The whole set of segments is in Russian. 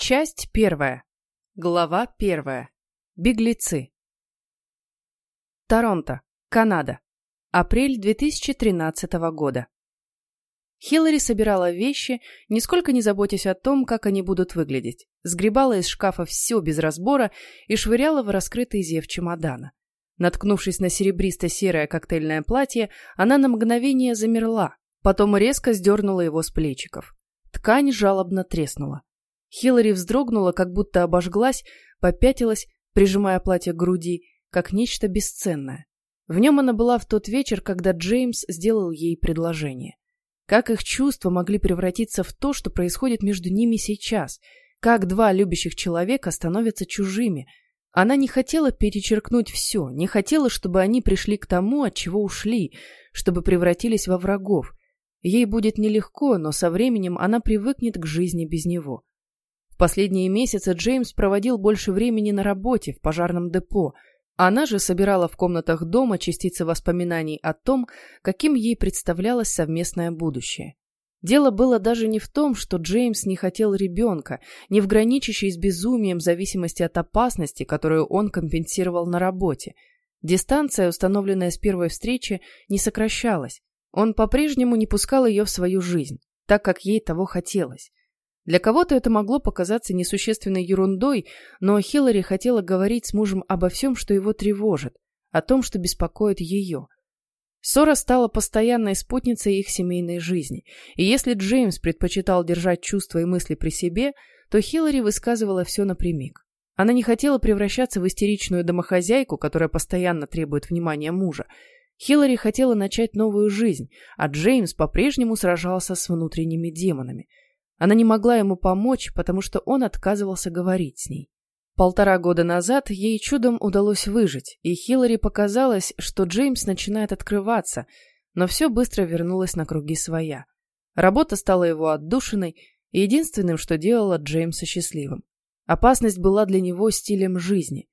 Часть первая. Глава первая. Беглецы. Торонто, Канада. Апрель 2013 года. Хиллари собирала вещи, нисколько не заботясь о том, как они будут выглядеть. Сгребала из шкафа все без разбора и швыряла в раскрытый зев чемодана. Наткнувшись на серебристо-серое коктейльное платье, она на мгновение замерла, потом резко сдернула его с плечиков. Ткань жалобно треснула. Хиллари вздрогнула, как будто обожглась, попятилась, прижимая платье к груди, как нечто бесценное. В нем она была в тот вечер, когда Джеймс сделал ей предложение. Как их чувства могли превратиться в то, что происходит между ними сейчас? Как два любящих человека становятся чужими? Она не хотела перечеркнуть все, не хотела, чтобы они пришли к тому, от чего ушли, чтобы превратились во врагов. Ей будет нелегко, но со временем она привыкнет к жизни без него последние месяцы Джеймс проводил больше времени на работе в пожарном депо. Она же собирала в комнатах дома частицы воспоминаний о том, каким ей представлялось совместное будущее. Дело было даже не в том, что Джеймс не хотел ребенка, не в граничащей с безумием зависимости от опасности, которую он компенсировал на работе. Дистанция, установленная с первой встречи, не сокращалась. Он по-прежнему не пускал ее в свою жизнь, так как ей того хотелось. Для кого-то это могло показаться несущественной ерундой, но Хиллари хотела говорить с мужем обо всем, что его тревожит, о том, что беспокоит ее. Ссора стала постоянной спутницей их семейной жизни, и если Джеймс предпочитал держать чувства и мысли при себе, то Хиллари высказывала все напрямик. Она не хотела превращаться в истеричную домохозяйку, которая постоянно требует внимания мужа. Хиллари хотела начать новую жизнь, а Джеймс по-прежнему сражался с внутренними демонами – она не могла ему помочь, потому что он отказывался говорить с ней. Полтора года назад ей чудом удалось выжить, и Хиллари показалось, что Джеймс начинает открываться, но все быстро вернулось на круги своя. Работа стала его отдушиной и единственным, что делало Джеймса счастливым. Опасность была для него стилем жизни.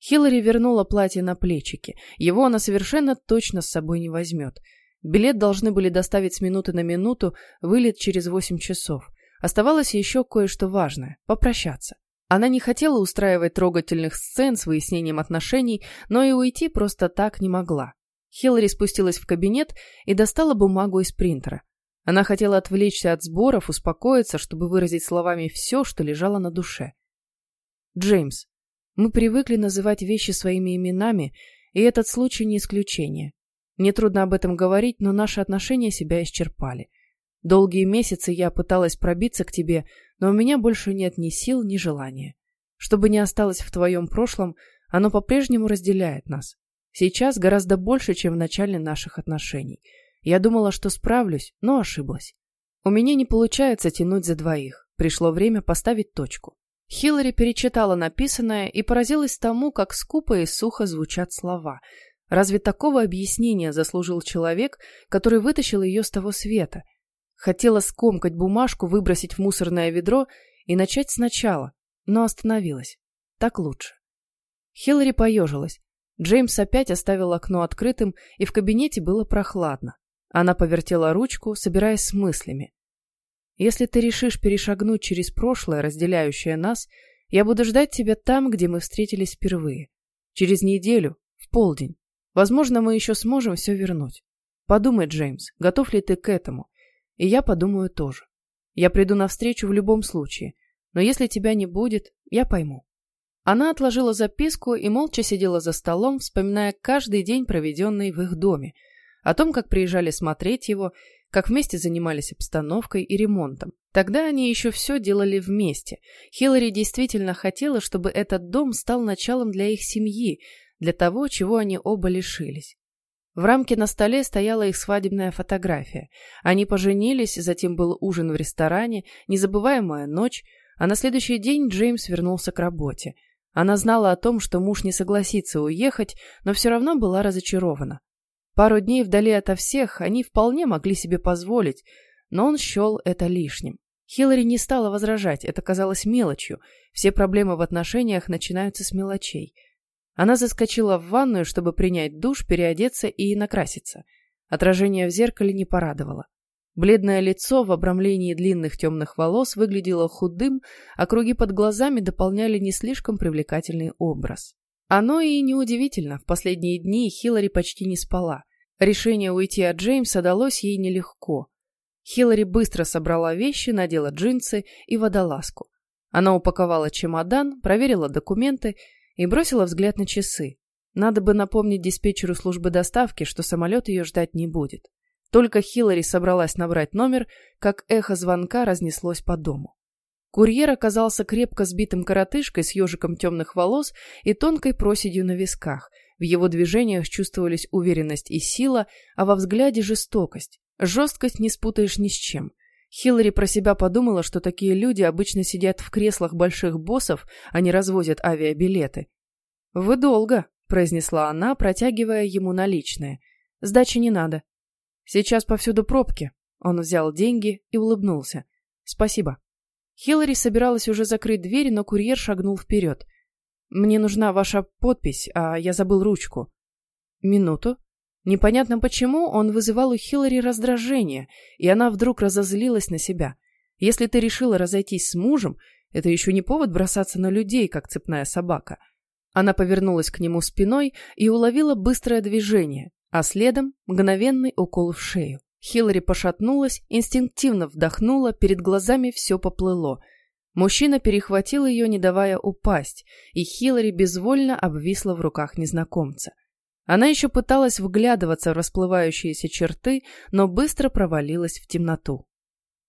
Хиллари вернула платье на плечики. Его она совершенно точно с собой не возьмет. Билет должны были доставить с минуты на минуту, вылет через восемь часов. Оставалось еще кое-что важное – попрощаться. Она не хотела устраивать трогательных сцен с выяснением отношений, но и уйти просто так не могла. Хиллари спустилась в кабинет и достала бумагу из принтера. Она хотела отвлечься от сборов, успокоиться, чтобы выразить словами все, что лежало на душе. «Джеймс, мы привыкли называть вещи своими именами, и этот случай не исключение. Мне трудно об этом говорить, но наши отношения себя исчерпали. Долгие месяцы я пыталась пробиться к тебе, но у меня больше нет ни сил, ни желания. Что бы ни осталось в твоем прошлом, оно по-прежнему разделяет нас. Сейчас гораздо больше, чем в начале наших отношений. Я думала, что справлюсь, но ошиблась. У меня не получается тянуть за двоих. Пришло время поставить точку. Хиллари перечитала написанное и поразилась тому, как скупо и сухо звучат слова. Разве такого объяснения заслужил человек, который вытащил ее с того света – Хотела скомкать бумажку, выбросить в мусорное ведро и начать сначала, но остановилась. Так лучше. Хиллари поежилась. Джеймс опять оставил окно открытым, и в кабинете было прохладно. Она повертела ручку, собираясь с мыслями. «Если ты решишь перешагнуть через прошлое, разделяющее нас, я буду ждать тебя там, где мы встретились впервые. Через неделю, в полдень. Возможно, мы еще сможем все вернуть. Подумай, Джеймс, готов ли ты к этому? И я подумаю тоже. Я приду навстречу в любом случае, но если тебя не будет, я пойму. Она отложила записку и молча сидела за столом, вспоминая каждый день, проведенный в их доме, о том, как приезжали смотреть его, как вместе занимались обстановкой и ремонтом. Тогда они еще все делали вместе. Хиллари действительно хотела, чтобы этот дом стал началом для их семьи, для того, чего они оба лишились. В рамке на столе стояла их свадебная фотография. Они поженились, затем был ужин в ресторане, незабываемая ночь, а на следующий день Джеймс вернулся к работе. Она знала о том, что муж не согласится уехать, но все равно была разочарована. Пару дней вдали ото всех они вполне могли себе позволить, но он счел это лишним. Хиллари не стала возражать, это казалось мелочью. Все проблемы в отношениях начинаются с мелочей – она заскочила в ванную, чтобы принять душ, переодеться и накраситься. Отражение в зеркале не порадовало. Бледное лицо в обрамлении длинных темных волос выглядело худым, а круги под глазами дополняли не слишком привлекательный образ. Оно и неудивительно, в последние дни Хиллари почти не спала. Решение уйти от Джеймса далось ей нелегко. Хиллари быстро собрала вещи, надела джинсы и водолазку. Она упаковала чемодан, проверила документы и бросила взгляд на часы. Надо бы напомнить диспетчеру службы доставки, что самолет ее ждать не будет. Только Хиллари собралась набрать номер, как эхо звонка разнеслось по дому. Курьер оказался крепко сбитым коротышкой с ежиком темных волос и тонкой проседью на висках. В его движениях чувствовались уверенность и сила, а во взгляде жестокость. Жесткость не спутаешь ни с чем. Хиллари про себя подумала, что такие люди обычно сидят в креслах больших боссов, а не развозят авиабилеты. «Вы долго», — произнесла она, протягивая ему наличные. «Сдачи не надо». «Сейчас повсюду пробки». Он взял деньги и улыбнулся. «Спасибо». Хиллари собиралась уже закрыть дверь, но курьер шагнул вперед. «Мне нужна ваша подпись, а я забыл ручку». «Минуту». Непонятно почему он вызывал у Хиллари раздражение, и она вдруг разозлилась на себя. Если ты решила разойтись с мужем, это еще не повод бросаться на людей, как цепная собака. Она повернулась к нему спиной и уловила быстрое движение, а следом мгновенный укол в шею. Хиллари пошатнулась, инстинктивно вдохнула, перед глазами все поплыло. Мужчина перехватил ее, не давая упасть, и Хиллари безвольно обвисла в руках незнакомца. Она еще пыталась вглядываться в расплывающиеся черты, но быстро провалилась в темноту.